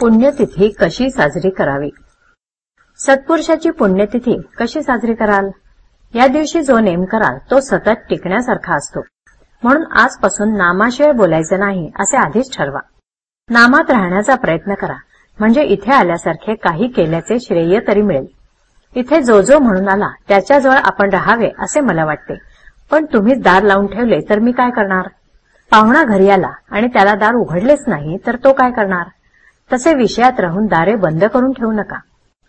पुण्यतिथी कशी साजरी करावी? सत्पुरुषाची पुण्यतिथी कशी साजरी कराल? या दिवशी जो नेम कराल तो सतत टिकण्यासारखा असतो. म्हणून आजपासून नामाशिवाय बोलायचं नाही असे आधीच ठरवा. नामात राहण्याचा प्रयत्न करा. म्हणजे इथे आल्यासारखे काही केल्याचे श्रेय तरी मिळेल. इथे जो जो म्हणून आला त्याच्याजवळ आपण राहावे असे मला वाटते. पण तुम्हीच दार लावून ठेवले तर मी काय करणार? पाहुणा घरी आला आणि त्याला दार उघडलेच नाही तर तो काय करणार? तसे विषयात राहून दारे बंद करून ठेवू नका.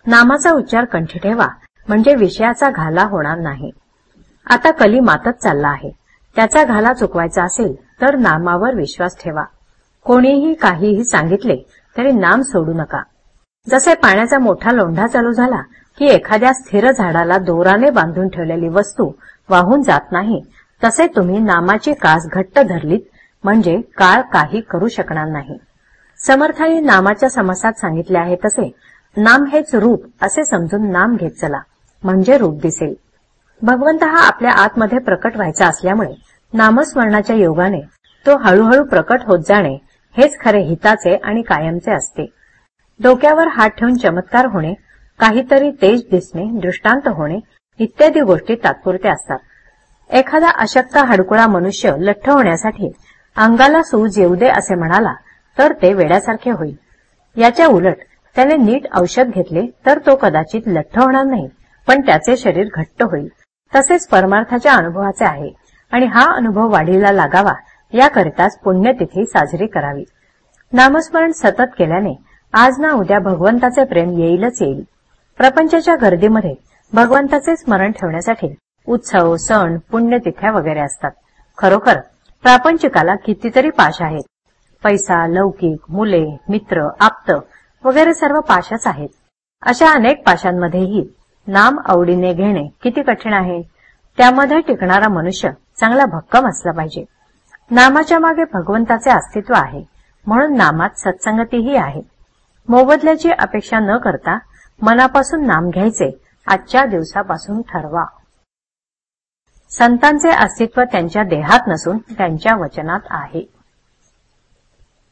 नामाचा उच्चार कंठी ठेवा म्हणजे विषयाचा घाला होणार नाही. आता कली मातत चालला आहे. त्याचा घाला चुकवायचा असेल तर नामावर विश्वास ठेवा. कोणीही काहीही सांगितले तरी नाम सोडू नका. जसे पाण्याचा मोठा लोंढा चालू झाला की एखाद्या स्थिर झाडाला दोराने बांधून ठेवलेली वस्तू वाहून जात नाही तसे तुम्ही नामाची कास घट्ट धरलीत म्हणजे काळ काही करू शकणार नाही. समर्थाने नामाच्या समासात सांगितले आहे तसे. नाम हेच रूप असे समजून नाम घेत चला. म्हणजे रूप दिसेल. भगवंत हा आपल्या आतमध्ये प्रकट व्हायचा असल्यामुळे नामस्मरणाच्या योगाने तो हळूहळू प्रकट होत जाणे हेच खरे हिताचे आणि कायमचे असते. डोक्यावर हात ठेवून चमत्कार होणे काहीतरी तेज दिसणे दृष्टांत होणे इत्यादी गोष्टी तात्पुरत्या असतात. एखादा अशक्त हडकुळा मनुष्य लठ्ठ होण्यासाठी अंगाला सूज येऊ दे असे म्हणाला तर ते वेड्यासारखे होईल. याच्या उलट त्याने नीट औषध घेतले तर तो कदाचित लठ्ठ होणार नाही पण त्याचे शरीर घट्ट होईल. तसेच परमार्थाच्या अनुभवाचे आहे आणि हा अनुभव वाढीला लागावा याकरिताच पुण्यतिथी साजरी करावी. नामस्मरण सतत केल्याने आज ना उद्या भगवंताचे प्रेम येईलच येईल. प्रपंचाच्या गर्दीमध्ये भगवंताचे स्मरण ठेवण्यासाठी उत्सव सण पुण्यतिथ्या वगैरे असतात. खरोखर प्रापंचिकाला कितीतरी पाश आहेत. पैसा लौकिक मुले मित्र आप्त वगैरे सर्व पाशाच आहेत. अशा अनेक पाशांमध्येही नाम आवडीने घेणे किती कठीण आहे? त्यामध्ये टिकणारा मनुष्य चांगला भक्कम असला पाहिजे. नामाच्या मागे भगवंताचे अस्तित्व आहे म्हणून नामात सत्संगतीही आहे. मोबदल्याची अपेक्षा न करता मनापासून नाम घ्यायचे आजच्या दिवसापासून ठरवा. संतांचे अस्तित्व त्यांच्या देहात नसून त्यांच्या वचनात आहे.